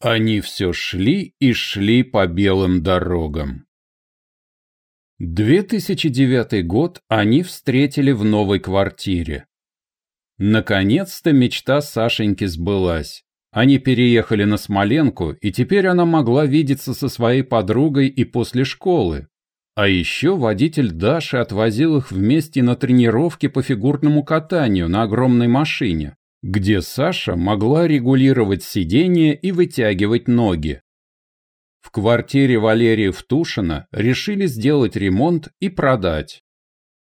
Они все шли и шли по белым дорогам. 2009 год они встретили в новой квартире. Наконец-то мечта Сашеньки сбылась. Они переехали на Смоленку, и теперь она могла видеться со своей подругой и после школы. А еще водитель Даши отвозил их вместе на тренировки по фигурному катанию на огромной машине где Саша могла регулировать сиденье и вытягивать ноги. В квартире Валерия Втушина решили сделать ремонт и продать.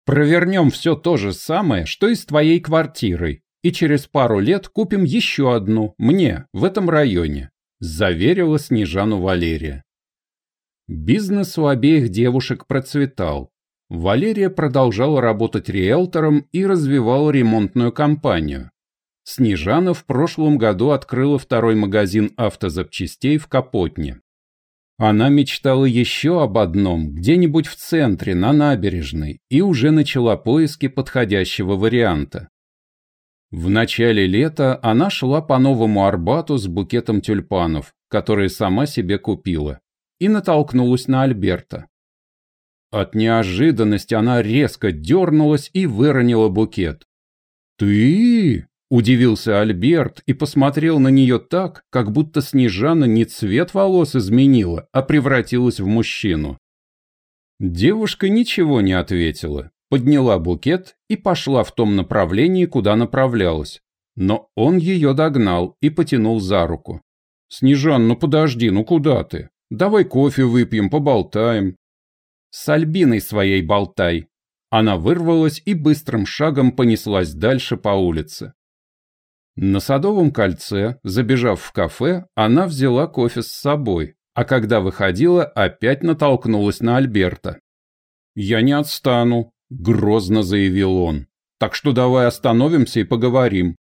Провернем все то же самое, что и с твоей квартирой, и через пару лет купим еще одну, мне, в этом районе», – заверила Снежану Валерия. Бизнес у обеих девушек процветал. Валерия продолжала работать риэлтором и развивала ремонтную компанию. Снежана в прошлом году открыла второй магазин автозапчастей в Капотне. Она мечтала еще об одном, где-нибудь в центре, на набережной, и уже начала поиски подходящего варианта. В начале лета она шла по Новому Арбату с букетом тюльпанов, которые сама себе купила, и натолкнулась на Альберта. От неожиданности она резко дернулась и выронила букет. «Ты?» Удивился Альберт и посмотрел на нее так, как будто Снежана не цвет волос изменила, а превратилась в мужчину. Девушка ничего не ответила, подняла букет и пошла в том направлении, куда направлялась. Но он ее догнал и потянул за руку. «Снежан, ну подожди, ну куда ты? Давай кофе выпьем, поболтаем». «С Альбиной своей болтай». Она вырвалась и быстрым шагом понеслась дальше по улице. На Садовом кольце, забежав в кафе, она взяла кофе с собой, а когда выходила, опять натолкнулась на Альберта. «Я не отстану», — грозно заявил он. «Так что давай остановимся и поговорим».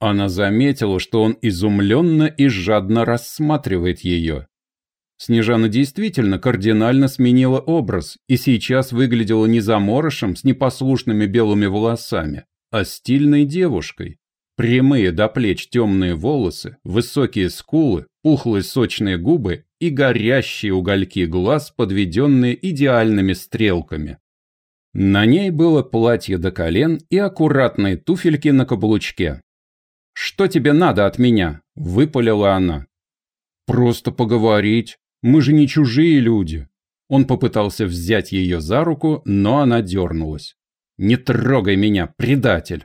Она заметила, что он изумленно и жадно рассматривает ее. Снежана действительно кардинально сменила образ и сейчас выглядела не заморышем с непослушными белыми волосами, а стильной девушкой, Прямые до плеч темные волосы, высокие скулы, пухлые сочные губы и горящие угольки глаз, подведенные идеальными стрелками. На ней было платье до колен и аккуратные туфельки на каблучке. «Что тебе надо от меня?» – выпалила она. «Просто поговорить. Мы же не чужие люди». Он попытался взять ее за руку, но она дернулась. «Не трогай меня, предатель!»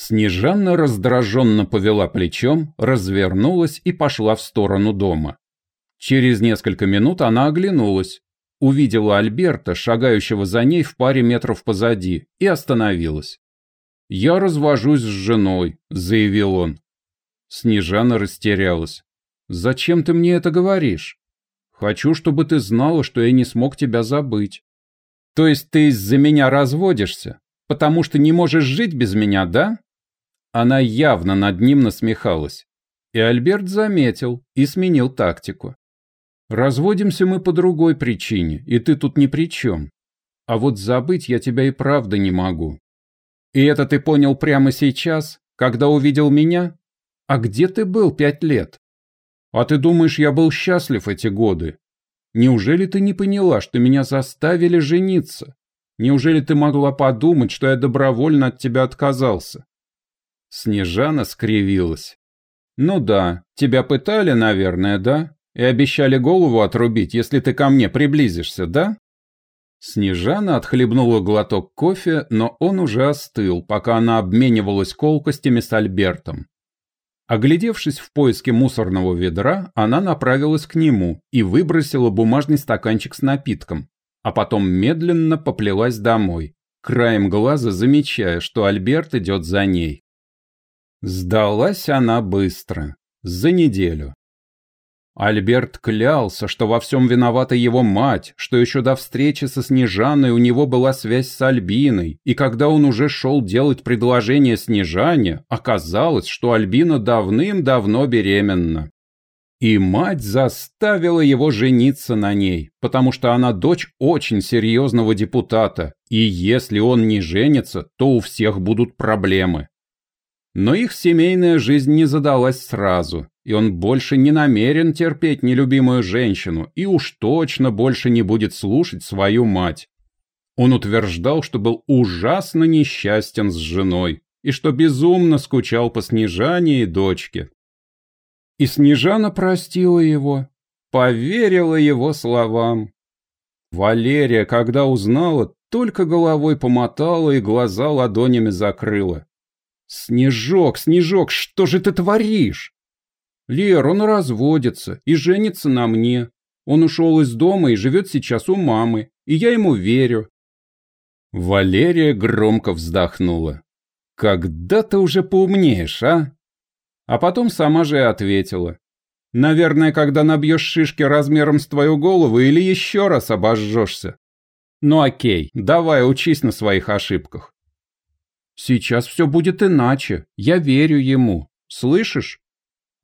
Снежана раздраженно повела плечом, развернулась и пошла в сторону дома. Через несколько минут она оглянулась, увидела Альберта, шагающего за ней в паре метров позади, и остановилась. «Я развожусь с женой», — заявил он. Снежана растерялась. «Зачем ты мне это говоришь? Хочу, чтобы ты знала, что я не смог тебя забыть». «То есть ты из-за меня разводишься? Потому что не можешь жить без меня, да?» Она явно над ним насмехалась. И Альберт заметил и сменил тактику. «Разводимся мы по другой причине, и ты тут ни при чем. А вот забыть я тебя и правда не могу. И это ты понял прямо сейчас, когда увидел меня? А где ты был пять лет? А ты думаешь, я был счастлив эти годы? Неужели ты не поняла, что меня заставили жениться? Неужели ты могла подумать, что я добровольно от тебя отказался? Снежана скривилась. «Ну да, тебя пытали, наверное, да? И обещали голову отрубить, если ты ко мне приблизишься, да?» Снежана отхлебнула глоток кофе, но он уже остыл, пока она обменивалась колкостями с Альбертом. Оглядевшись в поиске мусорного ведра, она направилась к нему и выбросила бумажный стаканчик с напитком, а потом медленно поплелась домой, краем глаза замечая, что Альберт идет за ней. Сдалась она быстро, за неделю. Альберт клялся, что во всем виновата его мать, что еще до встречи со Снежаной у него была связь с Альбиной, и когда он уже шел делать предложение Снежане, оказалось, что Альбина давным-давно беременна. И мать заставила его жениться на ней, потому что она дочь очень серьезного депутата, и если он не женится, то у всех будут проблемы. Но их семейная жизнь не задалась сразу, и он больше не намерен терпеть нелюбимую женщину и уж точно больше не будет слушать свою мать. Он утверждал, что был ужасно несчастен с женой и что безумно скучал по Снежане и дочке. И Снежана простила его, поверила его словам. Валерия, когда узнала, только головой помотала и глаза ладонями закрыла. «Снежок, Снежок, что же ты творишь?» «Лер, он разводится и женится на мне. Он ушел из дома и живет сейчас у мамы, и я ему верю». Валерия громко вздохнула. «Когда ты уже поумнеешь, а?» А потом сама же ответила. «Наверное, когда набьешь шишки размером с твою голову или еще раз обожжешься. Ну окей, давай учись на своих ошибках. Сейчас все будет иначе. Я верю ему. Слышишь?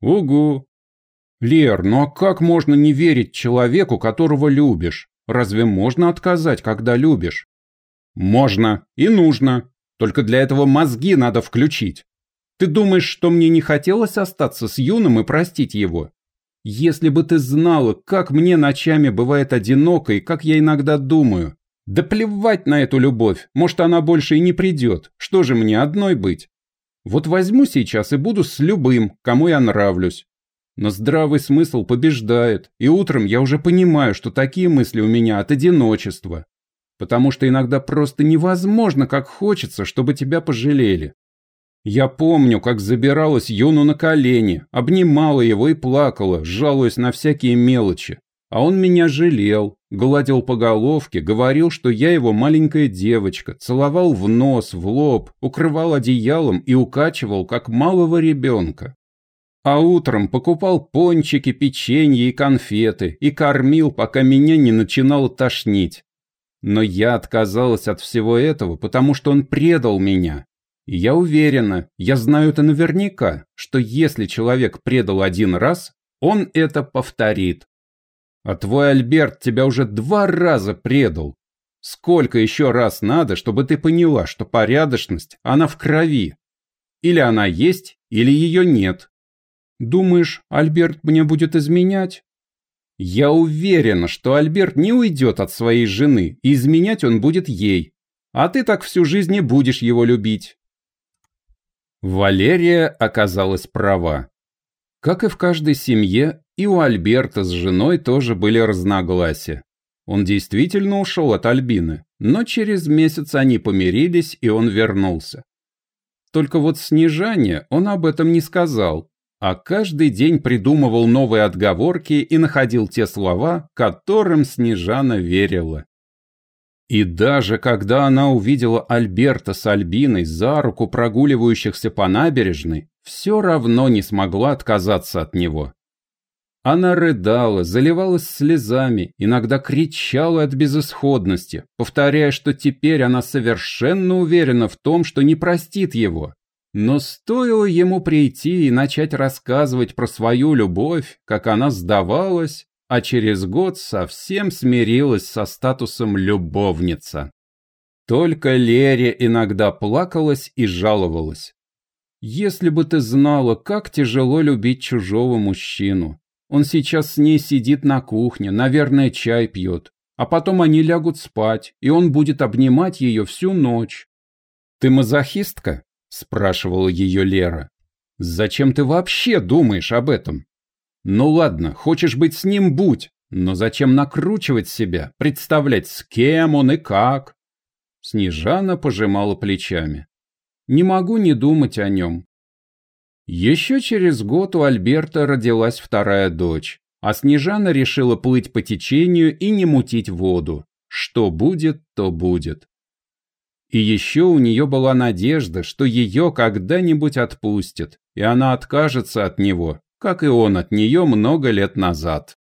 Угу. Лер, ну а как можно не верить человеку, которого любишь? Разве можно отказать, когда любишь? Можно и нужно. Только для этого мозги надо включить. Ты думаешь, что мне не хотелось остаться с Юном и простить его? Если бы ты знала, как мне ночами бывает одиноко и как я иногда думаю. Да плевать на эту любовь, может она больше и не придет. Что же мне одной быть? Вот возьму сейчас и буду с любым, кому я нравлюсь. Но здравый смысл побеждает, и утром я уже понимаю, что такие мысли у меня от одиночества. Потому что иногда просто невозможно, как хочется, чтобы тебя пожалели. Я помню, как забиралась Юну на колени, обнимала его и плакала, жалуясь на всякие мелочи. А он меня жалел, гладил по головке, говорил, что я его маленькая девочка, целовал в нос, в лоб, укрывал одеялом и укачивал, как малого ребенка. А утром покупал пончики, печенье и конфеты и кормил, пока меня не начинало тошнить. Но я отказалась от всего этого, потому что он предал меня, и я уверена, я знаю это наверняка, что если человек предал один раз, он это повторит. А твой Альберт тебя уже два раза предал. Сколько еще раз надо, чтобы ты поняла, что порядочность, она в крови? Или она есть, или ее нет. Думаешь, Альберт мне будет изменять? Я уверена, что Альберт не уйдет от своей жены, и изменять он будет ей. А ты так всю жизнь не будешь его любить. Валерия оказалась права. Как и в каждой семье, и у Альберта с женой тоже были разногласия. Он действительно ушел от Альбины, но через месяц они помирились, и он вернулся. Только вот Снежане он об этом не сказал, а каждый день придумывал новые отговорки и находил те слова, которым Снежана верила. И даже когда она увидела Альберта с Альбиной за руку прогуливающихся по набережной, все равно не смогла отказаться от него. Она рыдала, заливалась слезами, иногда кричала от безысходности, повторяя, что теперь она совершенно уверена в том, что не простит его. Но стоило ему прийти и начать рассказывать про свою любовь, как она сдавалась, а через год совсем смирилась со статусом любовница. Только Лере иногда плакалась и жаловалась. «Если бы ты знала, как тяжело любить чужого мужчину. Он сейчас с ней сидит на кухне, наверное, чай пьет, а потом они лягут спать, и он будет обнимать ее всю ночь». «Ты мазохистка?» – спрашивала ее Лера. «Зачем ты вообще думаешь об этом?» Ну ладно, хочешь быть с ним – будь, но зачем накручивать себя, представлять, с кем он и как? Снежана пожимала плечами. Не могу не думать о нем. Еще через год у Альберта родилась вторая дочь, а Снежана решила плыть по течению и не мутить воду. Что будет, то будет. И еще у нее была надежда, что ее когда-нибудь отпустят, и она откажется от него, как и он от нее много лет назад.